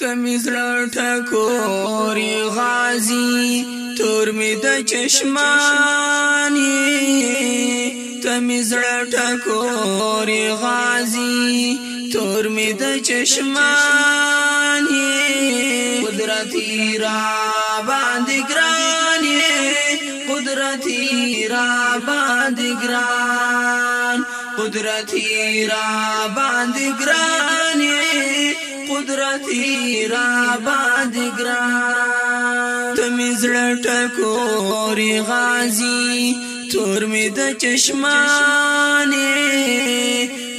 تمیزر ټکوری غازی تور می د چشمانی تمیزر ټکوری غازی تور می د چشمانی قدرتی را باندې ګرانی قدرتی را باندې ګران قدرتی را باندې ګرانی قدرت را باندې ګران تم زړه ټکوري غازي تور می د چشمانه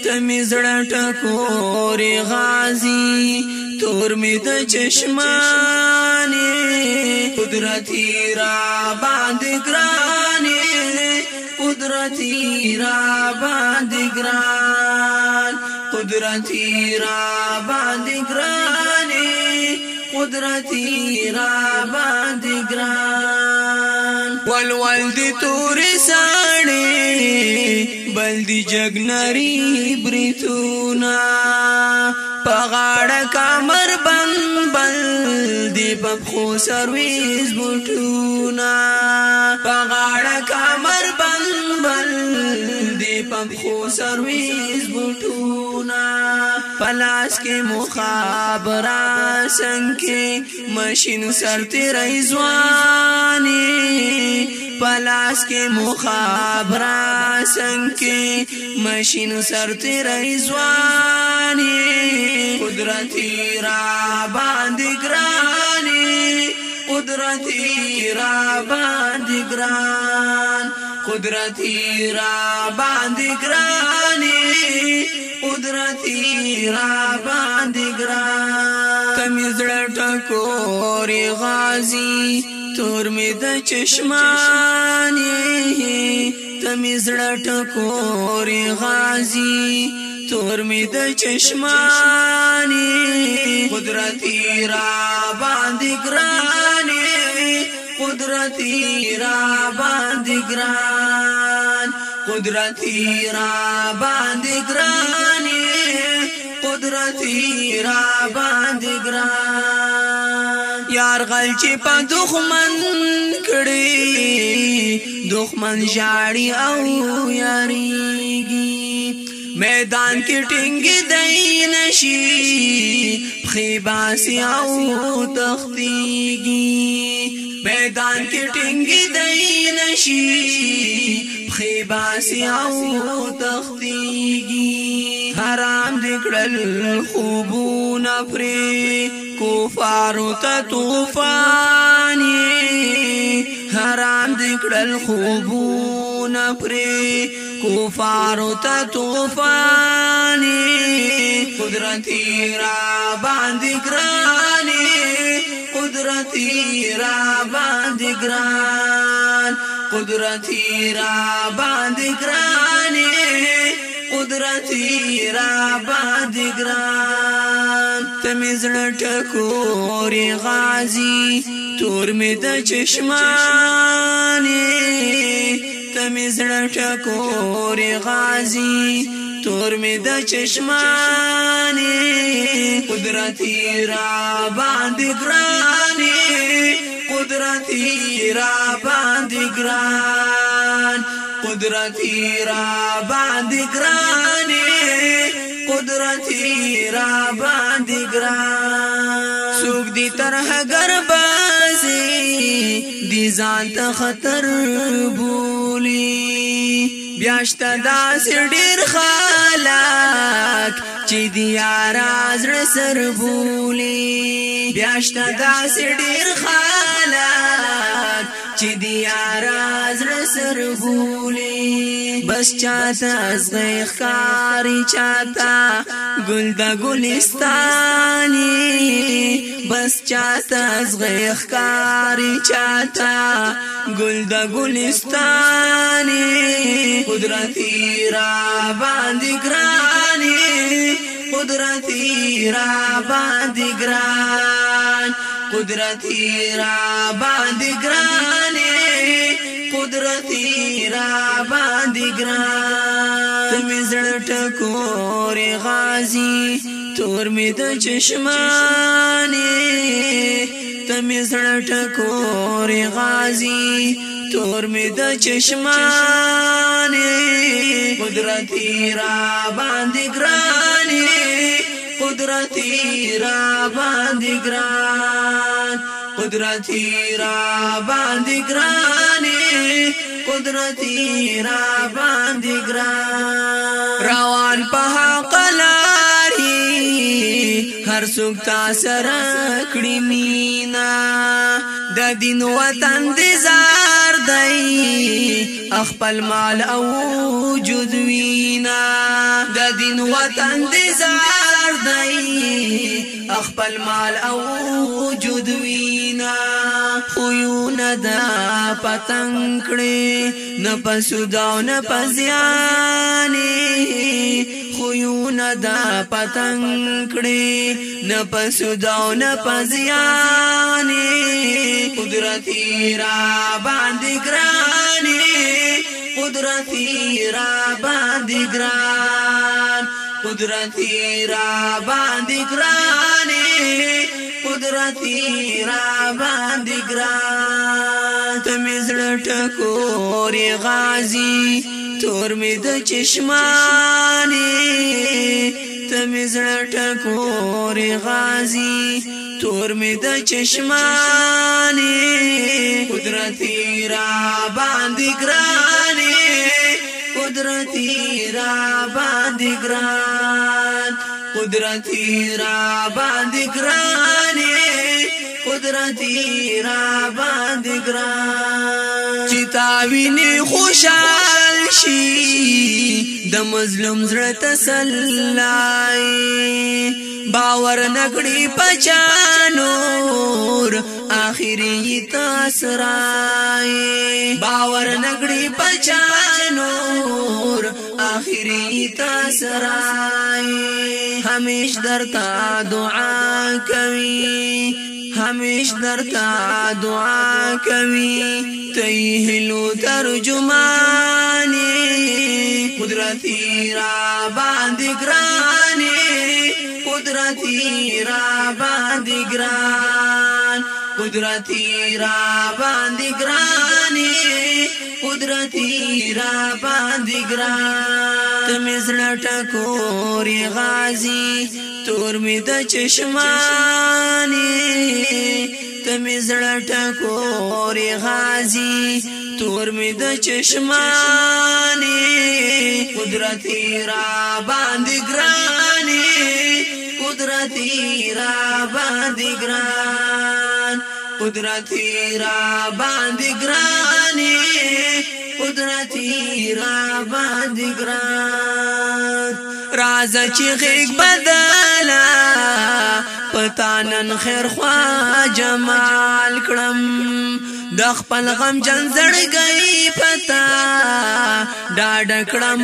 تم زړه ټکوري غازي تور می د چشمانه قدرت را باندې ګران قدرت را باندې ګران قدرتی را باندې ګرانې قدرتی را باندې ګران ولول دي تورې ساړې بل دي جگنري بریتونا پغاړه کمر بند بل دي بخو سرویس بوټونا پغاړه کمر بند بل پم خو سرویز بوټونا پلاس کې مخابرا څنګه ماشين سرتي رضواني پلاس کې مخابرا څنګه ماشين سرتي رضواني قدرتي را باندې ګراني قدرتي را باندې ګران قدرتی را باندې ګرانی قدرتی را باندې ګران تمیز ټکورې غازی تور می د چشمانی تمیز ټکورې غازی تور می د چشمانی قدرتی را باندې ګران قدرتی را باندې ګران قدرتی را باندې ګران قدرتی را باندې ګران یار غل چې په دښمن کړي دښمن جاړي او یاريږي میدان کې ټینګې دای نشي خيباسي او تختيږي میدان کې ټینګې دی نشي خيباسي او تختيږي حرام دکړل خوبونه پرې کفارو ته طوفاني حرام دکړل خوبونه پرې کفارو ته طوفاني قدرت را باندې ګران قدرتی را باندې ګران قدرتی را باندې ګران قدرتی را باندې ګران تمې زړه ټکورې غازي تور مې د چشمانې تمې زړه ټکورې غازي تور می د چشمانی قدرتی را باندې ګرانی قدرتی را باندې ګران قدرتی را باندې ګرانی قدرتی را باندې ګران سوق دي طرح ګربازي دي ځان ته خطر بولی بیاشته دا سډیر خلک چې دی راز سر بولی بیاشته دا سډیر خلک چې دی راز سر بولی بس چاته از غیخاری چاته گل دا گلستانی بس چاته از غیخاری چاته گل دا گلستانی قدرتی را باندې ګرانی قدرتی را باندې ګران قدرتی را باندې ګران تیرا باندې ګران تم زړه ټکور غازی تور می د چشمانی تم زړه ټکور غازی تور می د چشمانی قدرت را باندې ګرانی قدرت را باندې ګران قدرتي را باندي گراني قدرتي را باندي ګران روان په قلاري هر څوک تا سره کړی مینا د دین وطن دې زار خپل مال او وجود وینا د دین وطن دې زار خپل مال او وجود وینا خو یو نه دا پتنګ کړي نه پسوداو نه پزیانې خو یو نه دا پتنګ کړي نه پسوداو نه پزیانې قدرت را باندې ګرانې قدرت را باندې ګران قدرت را باندې ګران قدرتی را باندې ګران تمې زړه ټکورې غازي تور مې د چشمانې تمې زړه ټکورې غازي تور مې د چشمانې قدرتی را باندې ګرانې قدرتی را باندې ګران قدرتی را باندې ګرانه قدرتی را باندې ګران چې تاوینه خوشحال شي د مظلوم زړه تسلای باور نګړي پچانور اخري تاسرای باور نګړي پچانور اخري تاسرای همیش درتا دعا کوي همیش درتا دعا کوي تئی هلو ترجمانی قدرتی را باندې ګرانی قدرتی را باندې ګرانی قدرتی را باندې ګرانی قدرتی را باندې ګران تم زړه ټکورې غازی تور می د چشمانی تم زړه ټکورې غازي تور می د چشمانې قدرتي را باندې ګرانې قدرتي را باندې ګران قدرتی را باندې ګرانی قدرتی را باندې ګران راز چې غیب بدلا پتانن خیر خوا جمال کړم د خپل غم جن زړګي پتا ډاډ کړم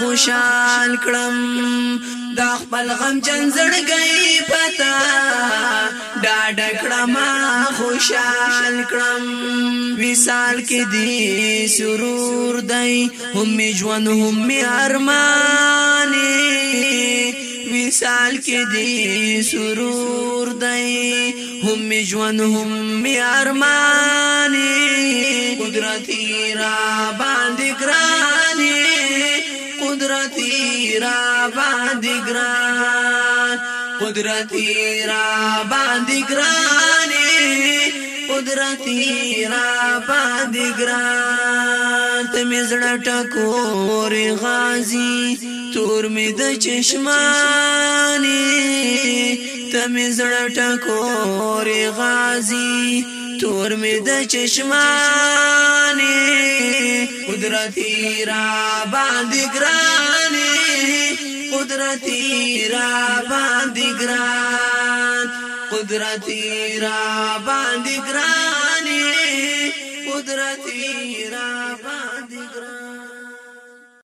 خوشحال کړم دا خپل غم جن زړګي پتا دا ډکړه ما خوشحال کړم وصال کې دی سرور دی هم ژوند هم ارمان وصال کې دی سرور دی هم ژوند هم ارمان قدرتي را باندې ګراني قدرتي را ګران قدرت را باندې ګران قدرت را باندې ګران ته مې زړه ټکور غازي تور مې د چشمانی ته مې زړه ټکور غازي تور مې د چشمانی قدرت را باندې ګران قدرتی را باندې ګران قدرتی را باندې ګران قدرتی را